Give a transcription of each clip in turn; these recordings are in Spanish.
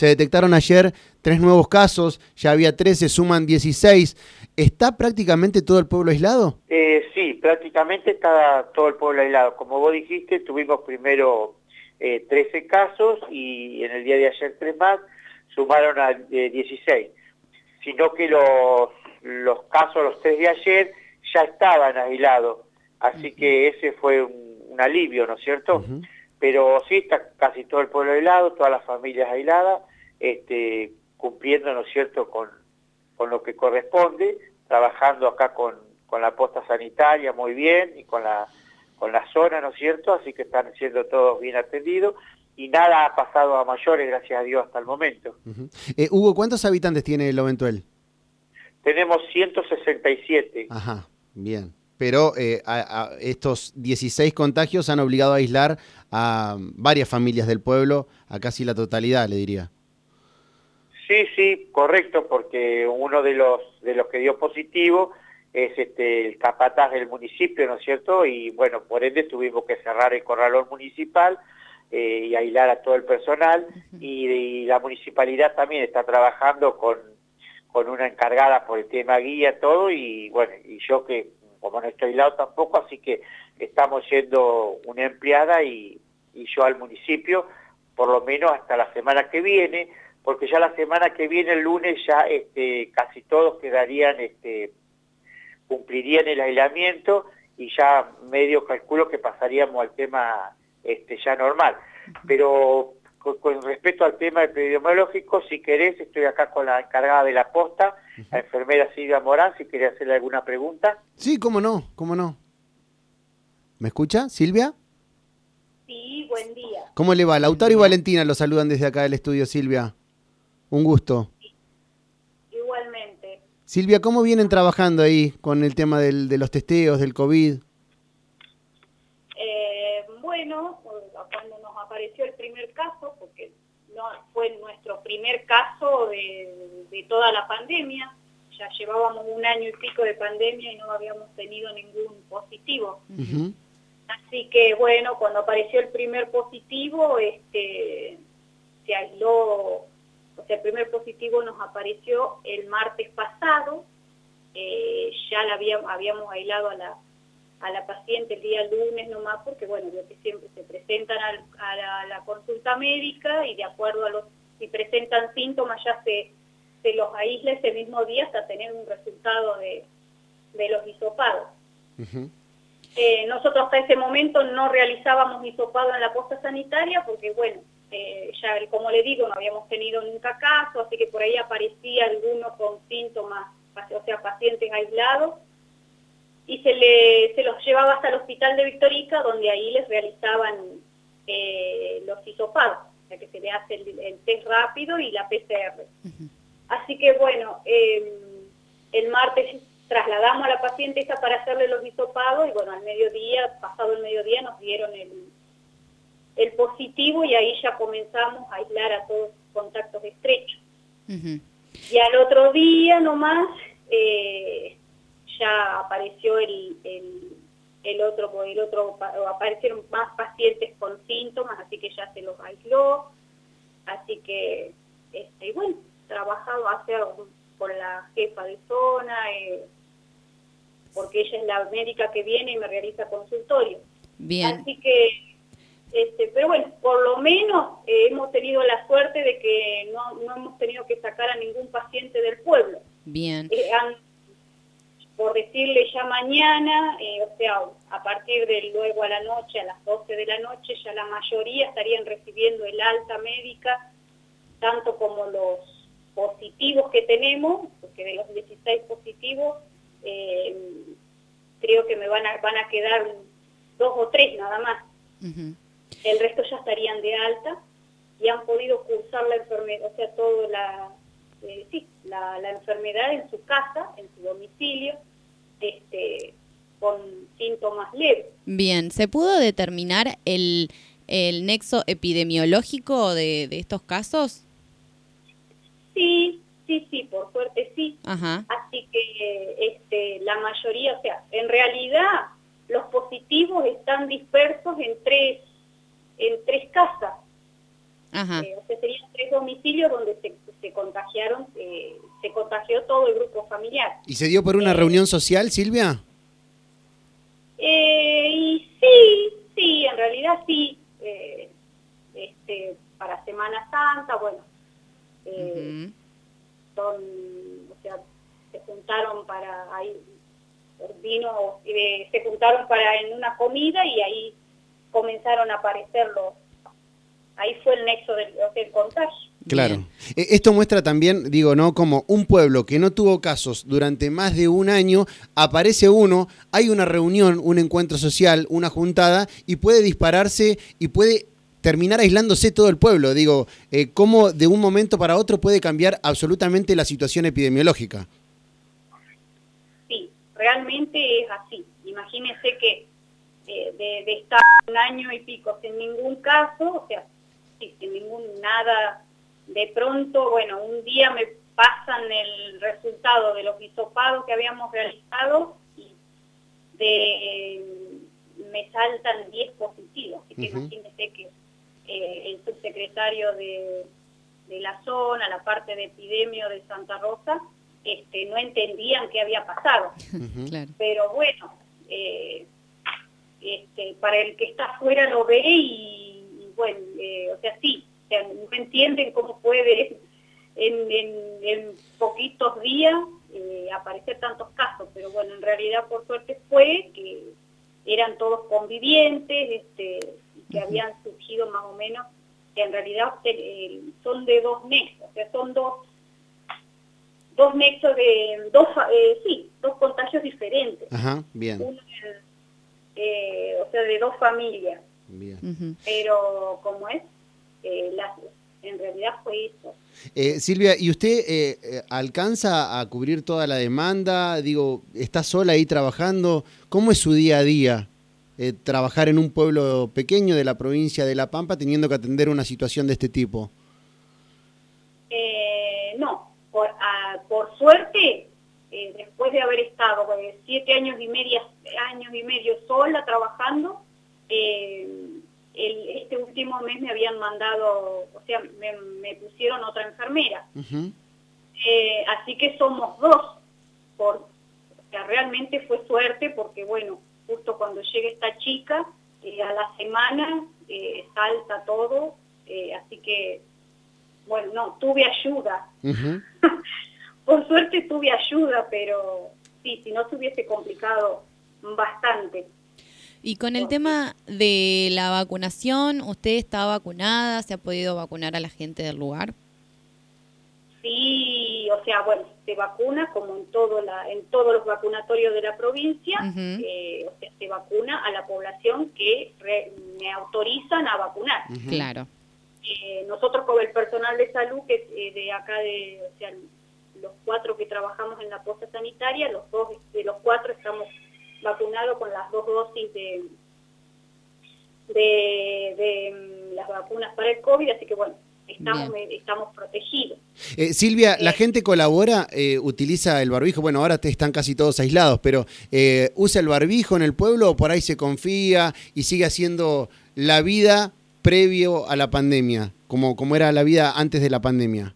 Se detectaron ayer tres nuevos casos, ya había 13, suman 16. ¿Está prácticamente todo el pueblo aislado? Eh, sí, prácticamente está todo el pueblo aislado. Como vos dijiste, tuvimos primero eh, 13 casos y en el día de ayer tres más, sumaron a 16. Eh, Sino que los, los casos, los tres de ayer, ya estaban aislados. Así que ese fue un, alivio, ¿no es cierto? Pero sí está casi todo el pueblo aislado, todas las familias aisladas, este, cumpliendo, ¿no es cierto?, con, con lo que corresponde, trabajando acá con, con la posta sanitaria muy bien y con la, con la zona, ¿no es cierto? Así que están siendo todos bien atendidos y nada ha pasado a mayores, gracias a Dios, hasta el momento. Eh, Hugo, ¿cuántos habitantes tiene el Oventuel? Tenemos 167. Ajá, bien pero eh, a, estos 16 contagios han obligado a aislar a varias familias del pueblo, a casi la totalidad, le diría. Sí, sí, correcto, porque uno de los de los que dio positivo es este el capataz del municipio, ¿no es cierto? Y bueno, por ende tuvimos que cerrar el corralón municipal eh, y aislar a todo el personal y, la municipalidad también está trabajando con, con una encargada por el tema guía, todo, y bueno, y yo que como no estoy lado tampoco, así que estamos yendo una empleada y, yo al municipio, por lo menos hasta la semana que viene, porque ya la semana que viene, el lunes, ya este, casi todos quedarían, este, cumplirían el aislamiento y ya medio calculo que pasaríamos al tema este, ya normal. Pero con, respecto al tema epidemiológico, si querés, estoy acá con la encargada de la posta, la enfermera Silvia Morán, si querés hacerle alguna pregunta. Sí, cómo no, cómo no. ¿Me escucha, Silvia? Sí, buen día. ¿Cómo le va? Lautaro y Valentina lo saludan desde acá del estudio, Silvia. Un gusto. Igualmente. Silvia, ¿cómo vienen trabajando ahí con el tema de los testeos, del COVID? apareció el primer caso, porque no fue nuestro primer caso de, toda la pandemia, ya llevábamos un año y pico de pandemia y no habíamos tenido ningún positivo. Así que bueno, cuando apareció el primer positivo, este, se aisló, o sea, el primer positivo nos apareció el martes pasado, eh, ya la habíamos, habíamos aislado a la a la paciente el día lunes nomás, porque bueno, que siempre se presentan a, la, consulta médica y de acuerdo a los, si presentan síntomas ya se, se los aísla ese mismo día hasta tener un resultado de, de los hisopados. Eh, nosotros hasta ese momento no realizábamos hisopado en la posta sanitaria porque bueno, eh, ya como le digo, no habíamos tenido nunca caso, así que por ahí aparecía alguno con síntomas, o sea, pacientes aislados, y se, le, se los llevaba hasta el hospital de Victorica, donde ahí les realizaban eh, los hisopados, o sea que se le hace el, test rápido y la PCR. Así que bueno, em, el martes trasladamos a la paciente esa para hacerle los hisopados y bueno, al mediodía, pasado el mediodía, nos dieron el, el positivo y ahí ya comenzamos a aislar a todos los contactos estrechos. Y al otro día nomás, eh, ya apareció el, el, otro, el otro, aparecieron más pacientes con síntomas, así que ya se los aisló, así que, este, bueno, trabajado hace con la jefa de zona, eh, porque ella es la médica que viene y me realiza consultorio. Bien. Así que, este, pero bueno, por lo menos eh, hemos tenido la suerte de que no, no hemos tenido que sacar a ningún paciente del pueblo. Bien. Eh, por decirle ya mañana, eh, o sea, a partir de luego a la noche, a las 12 de la noche, ya la mayoría estarían recibiendo el alta médica, tanto como los positivos que tenemos, porque de los 16 positivos, creo que me van a, van a quedar dos o tres nada más. El resto ya estarían de alta y han podido cursar la enfermedad, o sea, toda la, eh, sí, la, la enfermedad en su casa, en su domicilio, este, con síntomas leves. Bien, ¿se pudo determinar el, el nexo epidemiológico de, de, estos casos? Sí, sí, sí, por suerte sí. Ajá. Así que este, la mayoría, o sea, en realidad los positivos están dispersos en tres, en tres casas. Eh, o sea, serían tres domicilios donde se, se contagiaron, eh, se contagió todo el grupo familiar. ¿Y se dio por una reunión social, Silvia? y sí, sí, en realidad sí. este, para Semana Santa, bueno, son, o sea, se juntaron para ahí vino, eh, se juntaron para en una comida y ahí comenzaron a aparecer los, ahí fue el nexo del, del contagio. Claro. Eh, esto muestra también, digo, ¿no? Como un pueblo que no tuvo casos durante más de un año, aparece uno, hay una reunión, un encuentro social, una juntada, y puede dispararse y puede terminar aislándose todo el pueblo. Digo, eh, ¿cómo de un momento para otro puede cambiar absolutamente la situación epidemiológica? realmente es así. Imagínense que eh, de, estar un año y pico sin ningún caso, o sea, sin ningún nada, de pronto, bueno, un día me pasan el resultado de los hisopados que habíamos realizado y de, me saltan 10 positivos. Así que imagínense que eh, el subsecretario de, de la zona, la parte de epidemio de Santa Rosa, este, no entendían qué había pasado. Pero bueno, eh, este, para el que está afuera lo ve y, bueno, eh, o sea, sí, no entienden cómo puede en, en, poquitos días eh, aparecer tantos casos, pero bueno, en realidad por suerte fue que eran todos convivientes, este, que habían surgido más o menos, que en realidad son de dos meses, o sea, son dos dos nexos de, dos, eh, sí, dos contagios diferentes. Ajá, bien. Eh, o sea, de dos familias. Bien. Pero, como es, eh, en realidad fue eso. Silvia, ¿y usted alcanza a cubrir toda la demanda? Digo, ¿está sola ahí trabajando? ¿Cómo es su día a día? trabajar en un pueblo pequeño de la provincia de La Pampa teniendo que atender una situación de este tipo. por suerte, eh, después de haber estado pues, siete años y, media, años y medio sola trabajando, eh, este último mes me habían mandado, o sea, me, pusieron otra enfermera. Eh, así que somos dos. Por, o sea, realmente fue suerte porque, bueno, justo cuando llega esta chica, a la semana salta todo, así que, bueno, no, tuve ayuda. Por suerte tuve ayuda, pero sí, si no se hubiese complicado bastante. Y con el tema de la vacunación, ¿usted está vacunada? ¿Se ha podido vacunar a la gente del lugar? Sí, o sea, bueno, se vacuna como en todo la, en todos los vacunatorios de la provincia, eh, o sea, se vacuna a la población que me autorizan a vacunar. Claro. Eh, nosotros como el personal de salud que eh, de acá de, o sea, los cuatro que trabajamos en la posta sanitaria, los dos de los cuatro estamos vacunados con las dos dosis de, de, mm, las vacunas para el COVID, así que bueno, estamos, estamos protegidos. Eh, Silvia, ¿la eh, gente colabora, eh, utiliza el barbijo? Bueno, ahora están casi todos aislados, pero ¿usa el barbijo en el pueblo o por ahí se confía y sigue haciendo la vida previo a la pandemia, como, como era la vida antes de la pandemia?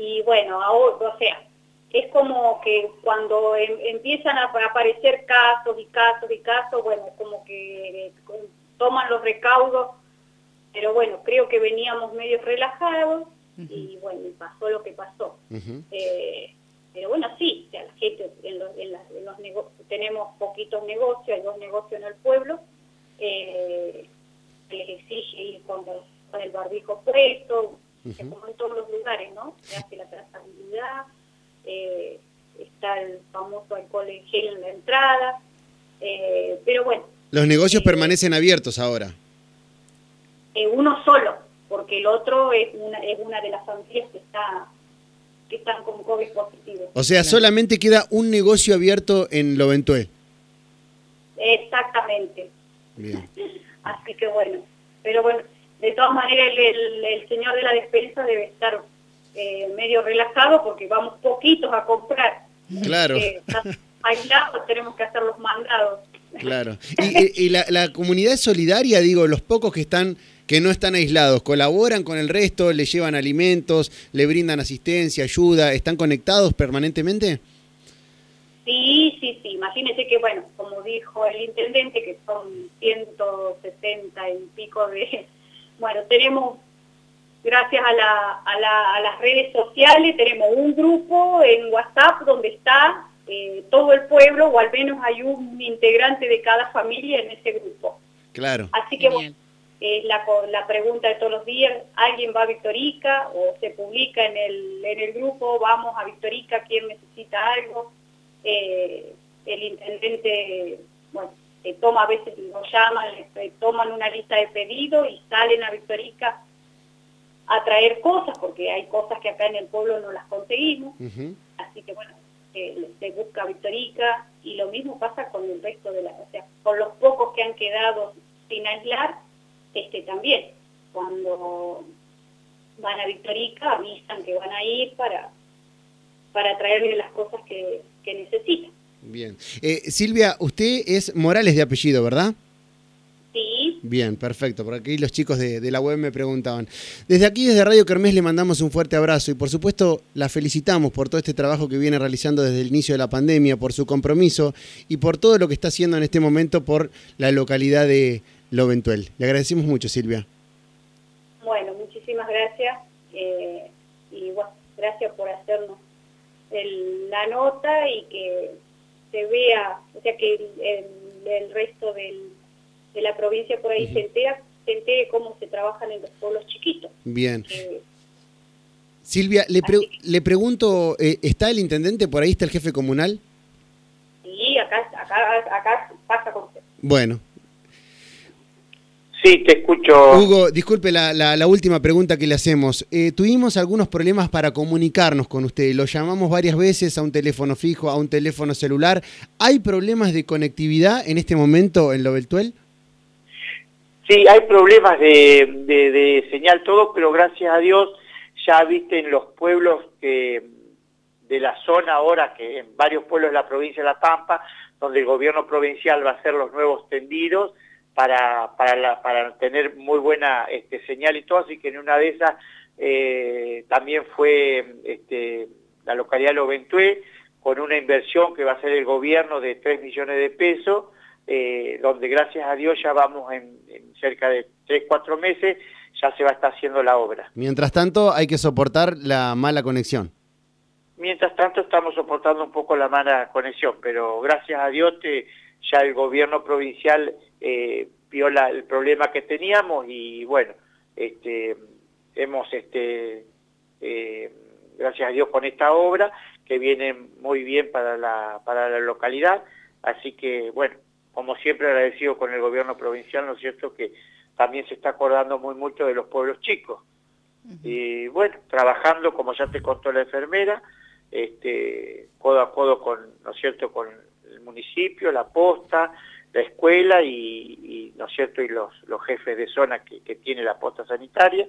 Y bueno, ahora, o sea, es como que cuando em, empiezan a aparecer casos y casos y casos, bueno, como que eh, toman los recaudos, pero bueno, creo que veníamos medio relajados y bueno, pasó lo que pasó. Eh, pero bueno, sí, o sea, la gente, en los, en los tenemos poquitos negocios, hay dos negocios en el pueblo, eh, les exige ir con, con el barbijo puesto, como en todos los lugares, ¿no? Se hace la trazabilidad, eh, está el famoso alcohol en gel en la entrada, eh, pero bueno. Los negocios eh, permanecen abiertos ahora. uno solo, porque el otro es una, es una de las familias que está que están con COVID positivo. O sea, solamente queda un negocio abierto en Loventué. Exactamente. Bien. Así que bueno, pero bueno, de todas maneras el, señor de la despensa debe estar eh, medio relajado porque vamos poquitos a comprar. Claro. Eh, aislados, tenemos que hacer los mandados. Claro. Y, la, comunidad es solidaria, digo, los pocos que están que no están aislados, colaboran con el resto, le llevan alimentos, le brindan asistencia, ayuda, ¿están conectados permanentemente? Sí, sí, sí. Imagínese que, bueno, como dijo el intendente, que son 170 y pico de... Bueno, tenemos, gracias a, la, a, la, a las redes sociales, tenemos un grupo en WhatsApp donde está eh, todo el pueblo, o al menos hay un integrante de cada familia en ese grupo. Claro. Así que, bueno, es la, la pregunta de todos los días, ¿alguien va a Victorica? O se publica en el, en el grupo, vamos a Victorica, ¿quién necesita algo? Eh, el intendente, bueno, toma a veces, lo llaman, toman una lista de pedidos y salen a Victorica a traer cosas, porque hay cosas que acá en el pueblo no las conseguimos. Así que bueno, se busca Victorica y lo mismo pasa con el resto de la, o sea, con los pocos que han quedado sin aislar, este también, cuando van a Victorica avisan que van a ir para, para traerle las cosas que, que necesitan. Bien. Eh, Silvia, usted es Morales de apellido, ¿verdad? Sí. Bien, perfecto. Por aquí los chicos de, de, la web me preguntaban. Desde aquí, desde Radio Kermés, le mandamos un fuerte abrazo y por supuesto la felicitamos por todo este trabajo que viene realizando desde el inicio de la pandemia, por su compromiso y por todo lo que está haciendo en este momento por la localidad de Loventuel. Le agradecemos mucho, Silvia. Bueno, muchísimas gracias eh, y bueno, gracias por hacernos el, la nota y que se vea, o sea, que el, el, el resto del, de la provincia por ahí uh -huh. se, entera, se entere cómo se trabajan en los pueblos chiquitos. Bien. Eh, Silvia, le, pre le pregunto, eh, ¿está el intendente por ahí? ¿Está el jefe comunal? Sí, acá, acá, acá pasa con usted. Bueno, Sí, te escucho. Hugo, disculpe la, la, la última pregunta que le hacemos. Eh, tuvimos algunos problemas para comunicarnos con usted. Lo llamamos varias veces a un teléfono fijo, a un teléfono celular. ¿Hay problemas de conectividad en este momento en Loveltuel? Sí, hay problemas de, de, de señal todo, pero gracias a Dios ya viste en los pueblos que de la zona ahora, que en varios pueblos de la provincia de La Pampa, donde el gobierno provincial va a hacer los nuevos tendidos, para, para, la, para tener muy buena este, señal y todo, así que en una de esas eh, también fue este, la localidad de Loventué, con una inversión que va a hacer el gobierno de 3 millones de pesos, eh, donde gracias a Dios ya vamos en, en, cerca de 3, 4 meses, ya se va a estar haciendo la obra. Mientras tanto, hay que soportar la mala conexión. Mientras tanto, estamos soportando un poco la mala conexión, pero gracias a Dios te, ya el gobierno provincial eh, vio la, el problema que teníamos y bueno, este, hemos, este, eh, gracias a Dios con esta obra, que viene muy bien para la, para la localidad, así que bueno, como siempre agradecido con el gobierno provincial, ¿no es cierto?, que también se está acordando muy mucho de los pueblos chicos. Uh -huh. Y bueno, trabajando, como ya te contó la enfermera, este, codo a codo con, ¿no es cierto?, con el municipio, la posta, la escuela y, ¿no es cierto?, y los, jefes de zona que, tiene la posta sanitaria.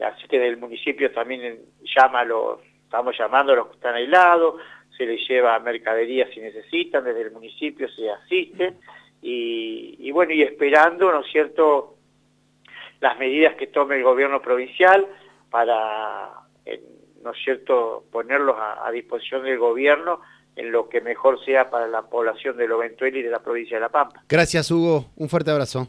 Así que del municipio también llama los, estamos llamando a los que están aislados, se les lleva mercadería si necesitan, desde el municipio se asisten, y, bueno, y esperando, ¿no es cierto?, las medidas que tome el gobierno provincial para, ¿no es cierto?, ponerlos a disposición del gobierno en lo que mejor sea para la población de Loventuel y de la provincia de La Pampa. Gracias, Hugo. Un fuerte abrazo.